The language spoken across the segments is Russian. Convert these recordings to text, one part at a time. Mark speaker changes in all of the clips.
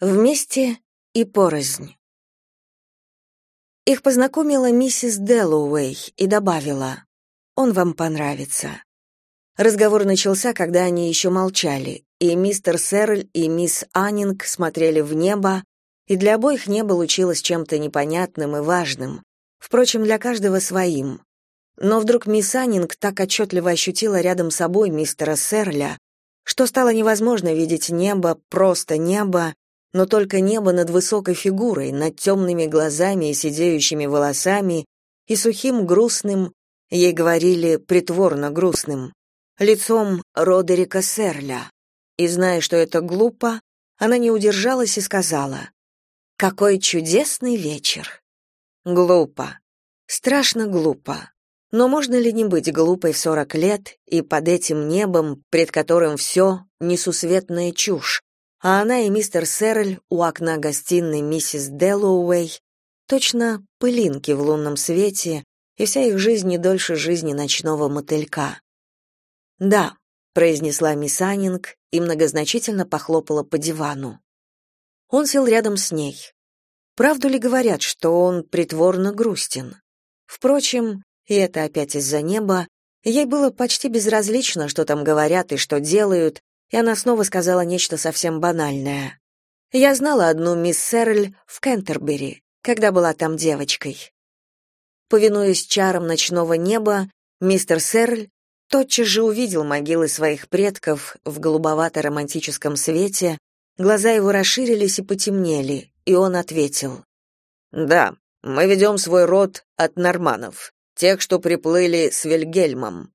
Speaker 1: Вместе и порознь. Их познакомила миссис Дэллоуэй и добавила, «Он вам понравится». Разговор начался, когда они еще молчали, и мистер Серль и мисс Аннинг смотрели в небо, и для обоих небо лучилось чем-то непонятным и важным, впрочем, для каждого своим. Но вдруг мисс Аннинг так отчетливо ощутила рядом с собой мистера Серля, что стало невозможно видеть небо, просто небо, но только небо над высокой фигурой, над темными глазами и сидеющими волосами, и сухим грустным, ей говорили притворно грустным, лицом Родерика Серля. И зная, что это глупо, она не удержалась и сказала, «Какой чудесный вечер!» Глупо. Страшно глупо. Но можно ли не быть глупой в сорок лет и под этим небом, пред которым все несусветная чушь, а она и мистер Серль у окна гостиной миссис Дэллоуэй точно пылинки в лунном свете, и вся их жизнь не дольше жизни ночного мотылька. «Да», — произнесла мисс Аннинг и многозначительно похлопала по дивану. Он сел рядом с ней. Правду ли говорят, что он притворно грустен? Впрочем, и это опять из-за неба, ей было почти безразлично, что там говорят и что делают, и она снова сказала нечто совсем банальное. Я знала одну мисс Серль в Кентербери, когда была там девочкой. Повинуясь чарам ночного неба, мистер Серль тотчас же увидел могилы своих предков в голубовато-романтическом свете, глаза его расширились и потемнели, и он ответил. «Да, мы ведем свой род от норманов, тех, что приплыли с Вильгельмом.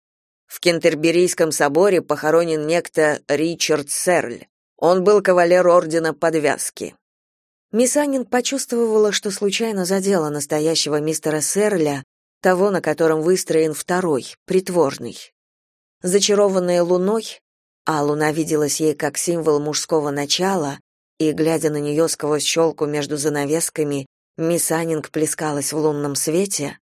Speaker 1: В Кентерберийском соборе похоронен некто Ричард Серль. Он был кавалер ордена Подвязки. Мисс Аннин почувствовала, что случайно задела настоящего мистера Серля, того, на котором выстроен второй, притворный. Зачарованная луной, а луна виделась ей как символ мужского начала, и, глядя на нее сквозь щелку между занавесками, мисс Аннинг плескалась в лунном свете,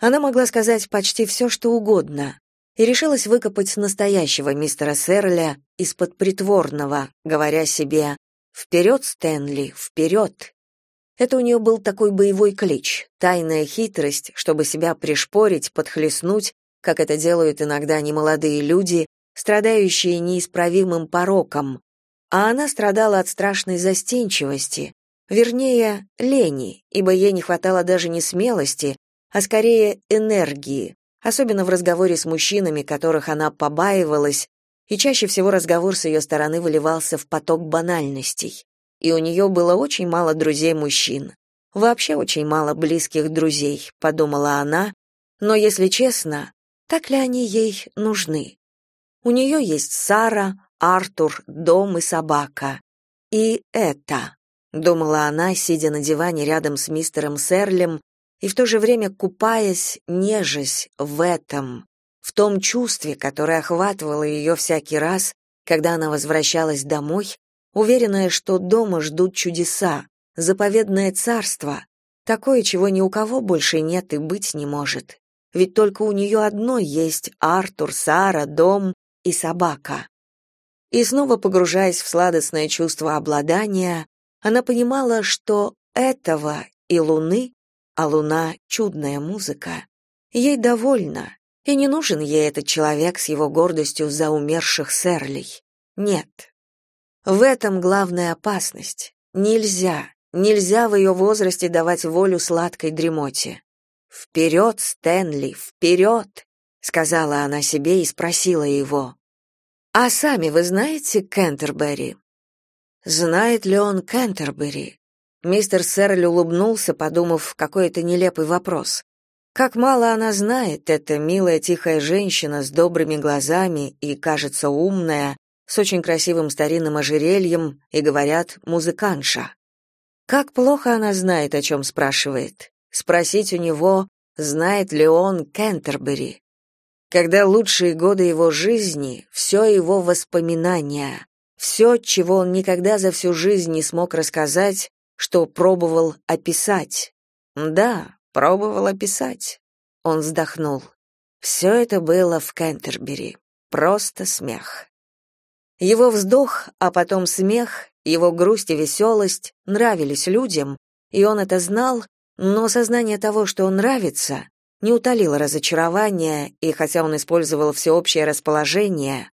Speaker 1: она могла сказать почти все, что угодно, и решилась выкопать настоящего мистера Серля из-под притворного, говоря себе «Вперед, Стэнли, вперед!». Это у нее был такой боевой клич, тайная хитрость, чтобы себя пришпорить, подхлестнуть, как это делают иногда немолодые люди, страдающие неисправимым пороком. А она страдала от страшной застенчивости, вернее, лени, ибо ей не хватало даже не смелости, а скорее энергии, особенно в разговоре с мужчинами, которых она побаивалась, и чаще всего разговор с ее стороны выливался в поток банальностей. И у нее было очень мало друзей-мужчин. Вообще очень мало близких друзей, подумала она, но, если честно, так ли они ей нужны? У нее есть Сара, Артур, дом и собака. И это, думала она, сидя на диване рядом с мистером Серлем и в то же время купаясь, нежась в этом, в том чувстве, которое охватывало ее всякий раз, когда она возвращалась домой, уверенная, что дома ждут чудеса, заповедное царство, такое, чего ни у кого больше нет и быть не может. Ведь только у нее одной есть Артур, Сара, дом и собака. И снова погружаясь в сладостное чувство обладания, она понимала, что этого и луны, а луна — чудная музыка. Ей довольна, и не нужен ей этот человек с его гордостью за умерших сэрлей. Нет. В этом главная опасность. Нельзя, нельзя в ее возрасте давать волю сладкой дремоте. «Вперед, Стэнли, вперед!» — сказала она себе и спросила его. «А сами вы знаете Кентербери?» Знает ли он Кентербери? Мистер Серль улыбнулся, подумав, какой это нелепый вопрос. Как мало она знает, эта милая тихая женщина с добрыми глазами и, кажется, умная, с очень красивым старинным ожерельем и, говорят, музыканша. Как плохо она знает, о чем спрашивает. Спросить у него, знает ли он Кентербери. Когда лучшие годы его жизни, все его воспоминания, все, чего он никогда за всю жизнь не смог рассказать, что пробовал описать. Да, пробовал описать. Он вздохнул. Все это было в Кентербери. Просто смех. Его вздох, а потом смех его грусть и веселость нравились людям, и он это знал, но сознание того, что он нравится, не утолило разочарования, и хотя он использовал всеобщее расположение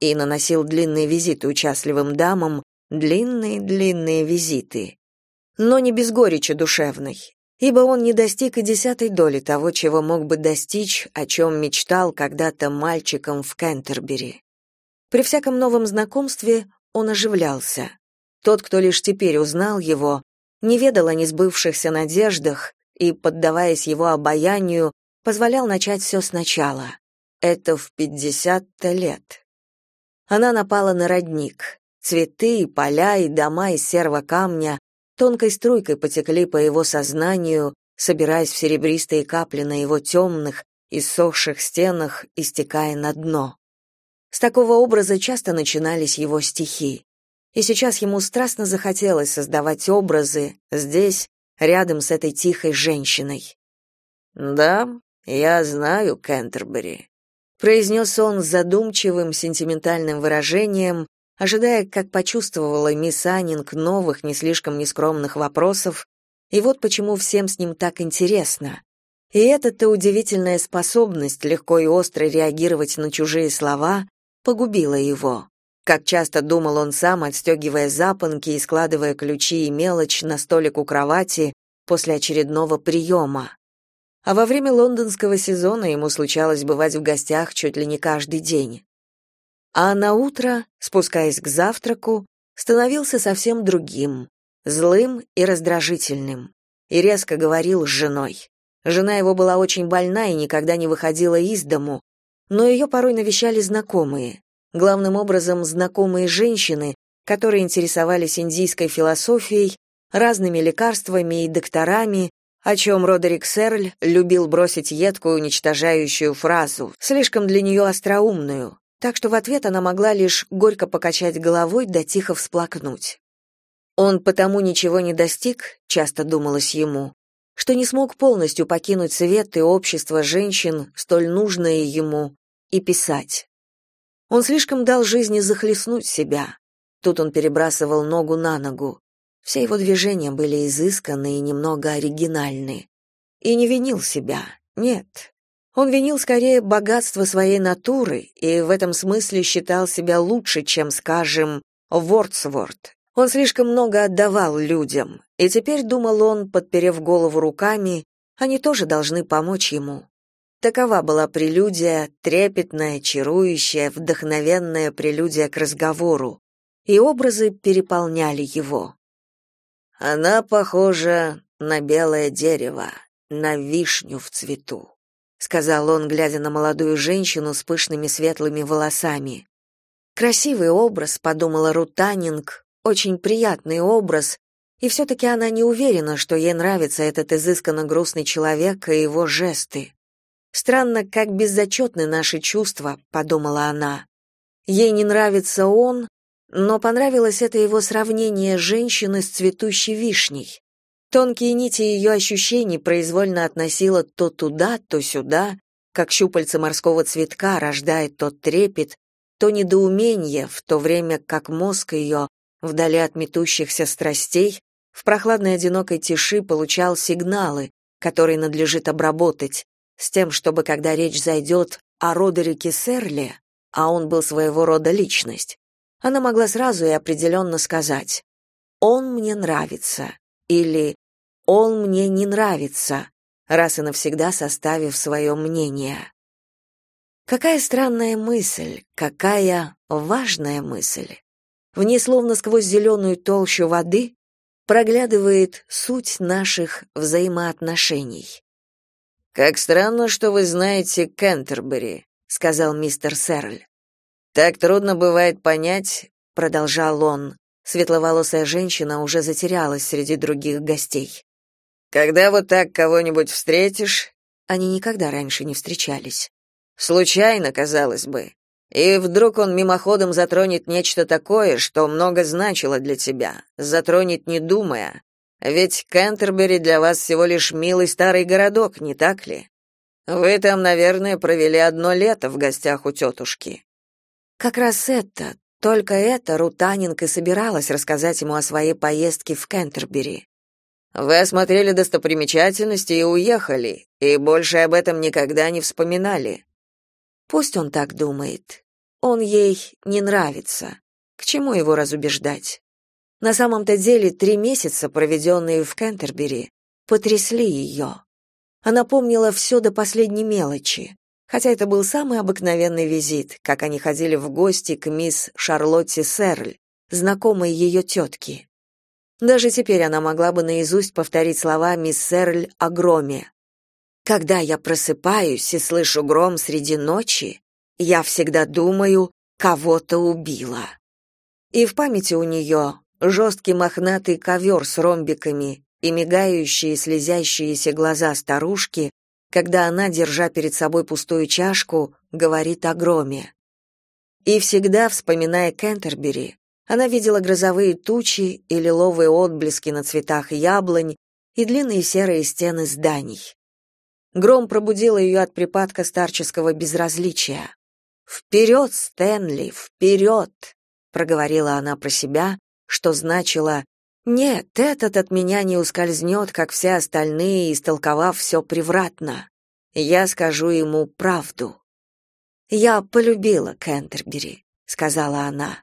Speaker 1: и наносил длинные визиты участливым дамам, длинные-длинные визиты, но не без горечи душевной, ибо он не достиг и десятой доли того, чего мог бы достичь, о чем мечтал когда-то мальчиком в Кентербери. При всяком новом знакомстве он оживлялся. Тот, кто лишь теперь узнал его, не ведал о несбывшихся надеждах и, поддаваясь его обаянию, позволял начать все сначала. Это в пятьдесят-то лет. Она напала на родник. Цветы, поля и дома из серого камня тонкой струйкой потекли по его сознанию, собираясь в серебристые капли на его темных, иссохших стенах и стекая на дно. С такого образа часто начинались его стихи. И сейчас ему страстно захотелось создавать образы здесь, рядом с этой тихой женщиной. «Да, я знаю Кентербери», — произнес он с задумчивым, сентиментальным выражением, ожидая, как почувствовала мисс Аннинг новых, не слишком нескромных вопросов, и вот почему всем с ним так интересно. И эта-то удивительная способность легко и остро реагировать на чужие слова погубила его. Как часто думал он сам, отстегивая запонки и складывая ключи и мелочь на столик у кровати после очередного приема. А во время лондонского сезона ему случалось бывать в гостях чуть ли не каждый день. А на утро, спускаясь к завтраку, становился совсем другим, злым и раздражительным, и резко говорил с женой. Жена его была очень больна и никогда не выходила из дому, но ее порой навещали знакомые, главным образом знакомые женщины, которые интересовались индийской философией, разными лекарствами и докторами, о чем Родерик Серль любил бросить едкую уничтожающую фразу, слишком для нее остроумную, так что в ответ она могла лишь горько покачать головой да тихо всплакнуть. Он потому ничего не достиг, часто думалось ему, что не смог полностью покинуть свет и общество женщин, столь нужное ему, и писать. Он слишком дал жизни захлестнуть себя. Тут он перебрасывал ногу на ногу. Все его движения были изысканны и немного оригинальны. И не винил себя. Нет. Он винил скорее богатство своей натуры и в этом смысле считал себя лучше, чем, скажем, Вордсворт. Он слишком много отдавал людям, и теперь, думал он, подперев голову руками, они тоже должны помочь ему. Такова была прелюдия, трепетная, чарующая, вдохновенная прелюдия к разговору, и образы переполняли его. Она похожа на белое дерево, на вишню в цвету, сказал он, глядя на молодую женщину с пышными светлыми волосами. Красивый образ, подумала Рутанинг, очень приятный образ, и все таки она не уверена, что ей нравится этот изысканно грустный человек и его жесты. Странно, как беззачетны наши чувства, подумала она. Ей не нравится он, но понравилось это его сравнение женщины с цветущей вишней. Тонкие нити ее ощущений произвольно относила то туда, то сюда, как щупальца морского цветка рождает тот трепет, то недоумение, в то время как мозг ее, вдали от метущихся страстей, в прохладной одинокой тиши получал сигналы, которые надлежит обработать, с тем, чтобы когда речь зайдет о Родерике Серле, а он был своего рода личность, она могла сразу и определенно сказать «Он мне нравится» или «Он мне не нравится», раз и навсегда составив свое мнение. Какая странная мысль, какая важная мысль. В ней словно сквозь зеленую толщу воды проглядывает суть наших взаимоотношений. Как странно, что вы знаете Кентербери, сказал мистер Серль. Так трудно бывает понять, продолжал он. Светловолосая женщина уже затерялась среди других гостей. Когда вот так кого-нибудь встретишь, они никогда раньше не встречались. Случайно, казалось бы. И вдруг он мимоходом затронет нечто такое, что много значило для тебя, затронет не думая, ведь Кентербери для вас всего лишь милый старый городок, не так ли? Вы там, наверное, провели одно лето в гостях у тетушки». Как раз это, Только это Рутанинг и собиралась рассказать ему о своей поездке в Кентербери.
Speaker 2: Вы осмотрели достопримечательности и уехали, и больше об этом никогда не вспоминали.
Speaker 1: Пусть он так думает. Он ей не нравится. К чему его разубеждать? На самом-то деле три месяца, проведенные в Кентербери, потрясли ее. Она помнила все до последней мелочи, хотя это был самый обыкновенный визит, как они ходили в гости к мисс Шарлотте Серль, знакомой ее тетки. Даже теперь она могла бы наизусть повторить слова мисс Серль о громе. «Когда я просыпаюсь и слышу гром среди ночи, я всегда думаю, кого-то убила». И в памяти у нее жесткий мохнатый ковер с ромбиками и мигающие слезящиеся глаза старушки, когда она, держа перед собой пустую чашку, говорит о громе. И всегда, вспоминая Кентербери, она видела грозовые тучи и лиловые отблески на цветах яблонь и длинные серые стены зданий. Гром пробудил ее от припадка старческого безразличия. «Вперед, Стэнли, вперед!» — проговорила она про себя, что значило «Нет, этот от меня не ускользнет, как все остальные, истолковав все превратно. Я скажу ему правду». «Я полюбила Кентербери», — сказала она.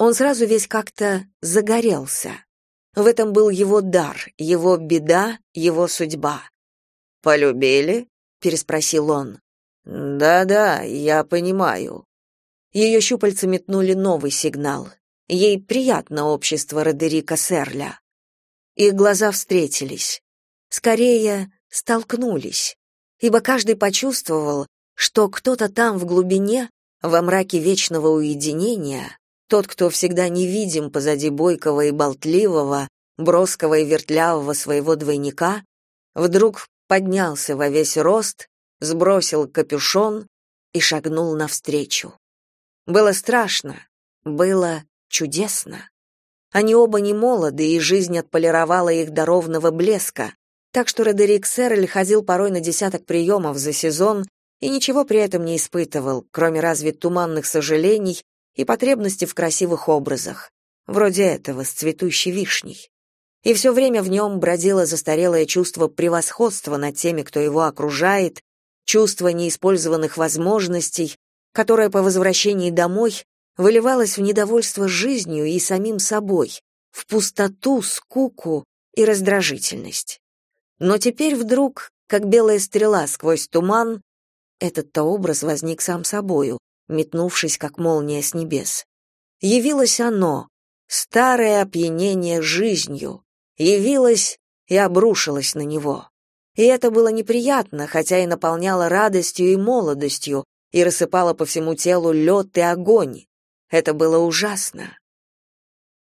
Speaker 1: Он сразу весь как-то загорелся. В этом был его дар, его беда, его судьба.
Speaker 2: «Полюбили?»
Speaker 1: — переспросил он.
Speaker 2: «Да-да, я понимаю».
Speaker 1: Ее щупальца метнули новый сигнал. Ей приятно общество Родерика Серля. Их глаза встретились. Скорее, столкнулись. Ибо каждый почувствовал, что кто-то там в глубине, во мраке вечного уединения, тот, кто всегда невидим позади бойкого и болтливого, броского и вертлявого своего двойника, вдруг поднялся во весь рост, сбросил капюшон и шагнул навстречу. Было страшно, было чудесно. Они оба не молоды, и жизнь отполировала их до ровного блеска, так что Родерик Серль ходил порой на десяток приемов за сезон и ничего при этом не испытывал, кроме разве туманных сожалений и потребности в красивых образах, вроде этого с цветущей вишней. И все время в нем бродило застарелое чувство превосходства над теми, кто его окружает, чувство неиспользованных возможностей, которое по возвращении домой выливалось в недовольство жизнью и самим собой, в пустоту, скуку и раздражительность. Но теперь вдруг, как белая стрела сквозь туман, этот-то образ возник сам собою, метнувшись как молния с небес. Явилось оно, старое опьянение жизнью, явилось и обрушилось на него. И это было неприятно, хотя и наполняло радостью и молодостью, и рассыпало по всему телу лед и огонь. Это было ужасно.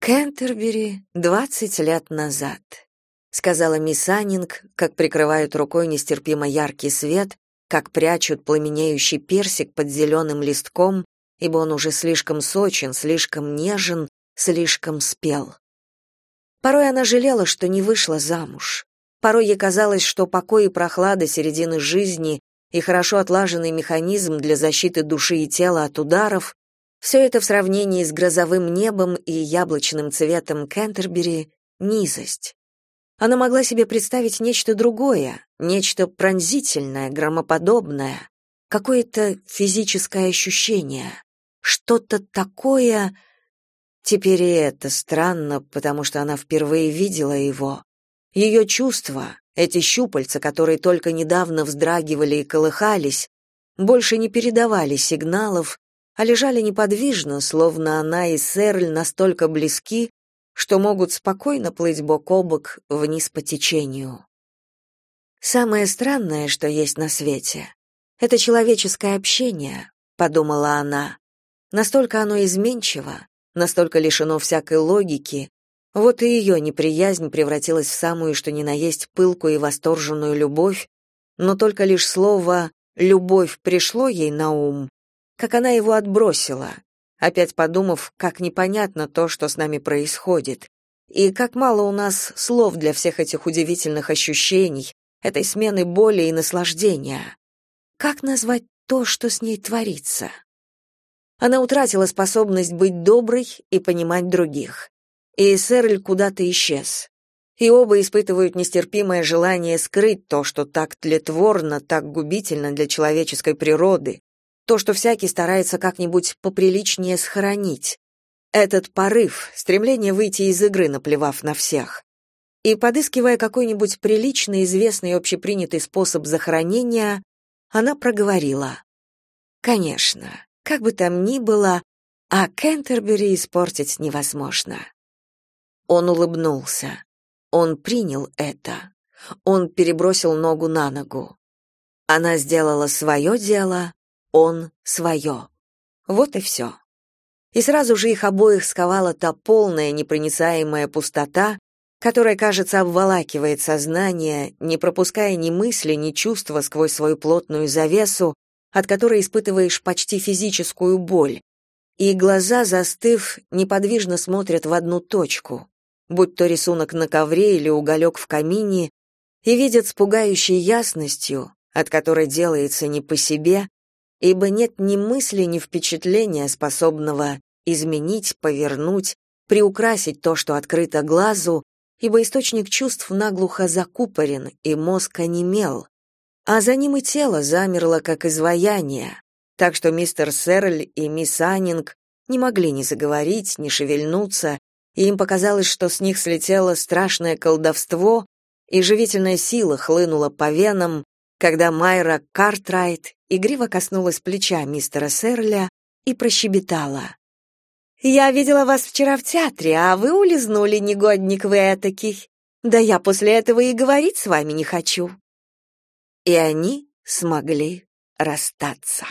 Speaker 1: Кентербери двадцать лет назад, сказала мисс Аннинг, как прикрывают рукой нестерпимо яркий свет, как прячут пламенеющий персик под зеленым листком, ибо он уже слишком сочен, слишком нежен, слишком спел. Порой она жалела, что не вышла замуж. Порой ей казалось, что покой и прохлада середины жизни и хорошо отлаженный механизм для защиты души и тела от ударов все это в сравнении с грозовым небом и яблочным цветом Кентербери — низость. Она могла себе представить нечто другое, нечто пронзительное, громоподобное, какое-то физическое ощущение, что-то такое... Теперь и это странно, потому что она впервые видела его. Ее чувства, эти щупальца, которые только недавно вздрагивали и колыхались, больше не передавали сигналов, а лежали неподвижно, словно она и Серль настолько близки, что могут спокойно плыть бок о бок вниз по течению. Самое странное, что есть на свете, это человеческое общение, подумала она. Настолько оно изменчиво, настолько лишено всякой логики. Вот и ее неприязнь превратилась в самую что ни на есть пылкую и восторженную любовь, но только лишь слово «любовь» пришло ей на ум, как она его отбросила, опять подумав, как непонятно то, что с нами происходит, и как мало у нас слов для всех этих удивительных ощущений, этой смены боли и наслаждения. Как назвать то, что с ней творится? Она утратила способность быть доброй и понимать других. И Серль куда-то исчез. И оба испытывают нестерпимое желание скрыть то, что так тлетворно, так губительно для человеческой природы, то, что всякий старается как-нибудь поприличнее схоронить. Этот порыв, стремление выйти из игры, наплевав на всех. И, подыскивая какой-нибудь приличный, известный общепринятый способ захоронения, она проговорила. «Конечно, как бы там ни было, а Кентербери испортить невозможно». Он улыбнулся. Он принял это. Он перебросил ногу на ногу. Она сделала свое дело, он свое. Вот и все. И сразу же их обоих сковала та полная непроницаемая пустота, которая, кажется, обволакивает сознание, не пропуская ни мысли, ни чувства сквозь свою плотную завесу, от которой испытываешь почти физическую боль, и глаза, застыв, неподвижно смотрят в одну точку, будь то рисунок на ковре или уголек в камине, и видят с пугающей ясностью, от которой делается не по себе, ибо нет ни мысли, ни впечатления, способного изменить, повернуть, приукрасить то, что открыто глазу, ибо источник чувств наглухо закупорен, и мозг онемел, а за ним и тело замерло, как изваяние, так что мистер Серль и мисс Аннинг не могли ни заговорить, ни шевельнуться, и им показалось, что с них слетело страшное колдовство, и живительная сила хлынула по венам, когда Майра Картрайт игриво коснулась плеча мистера Серля и прощебетала. «Я видела вас вчера в театре, а вы улизнули, негодник вы этакий. Да я после этого и говорить с вами не хочу». И они смогли расстаться.